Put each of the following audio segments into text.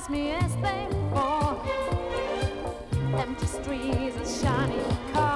as me as they fall. Empty streets and shiny cars.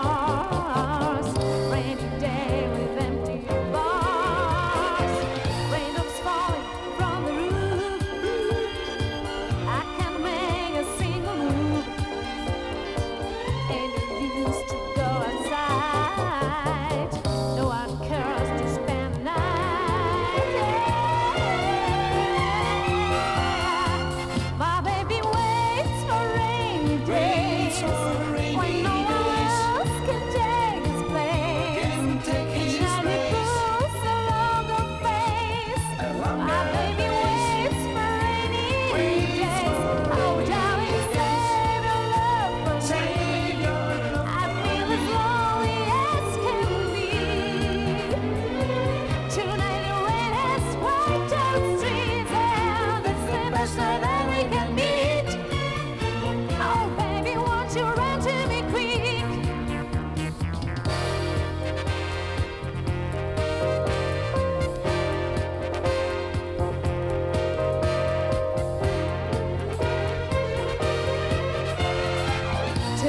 I'm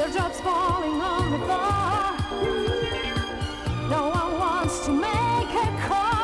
teardrops falling on the floor. No one wants to make a call.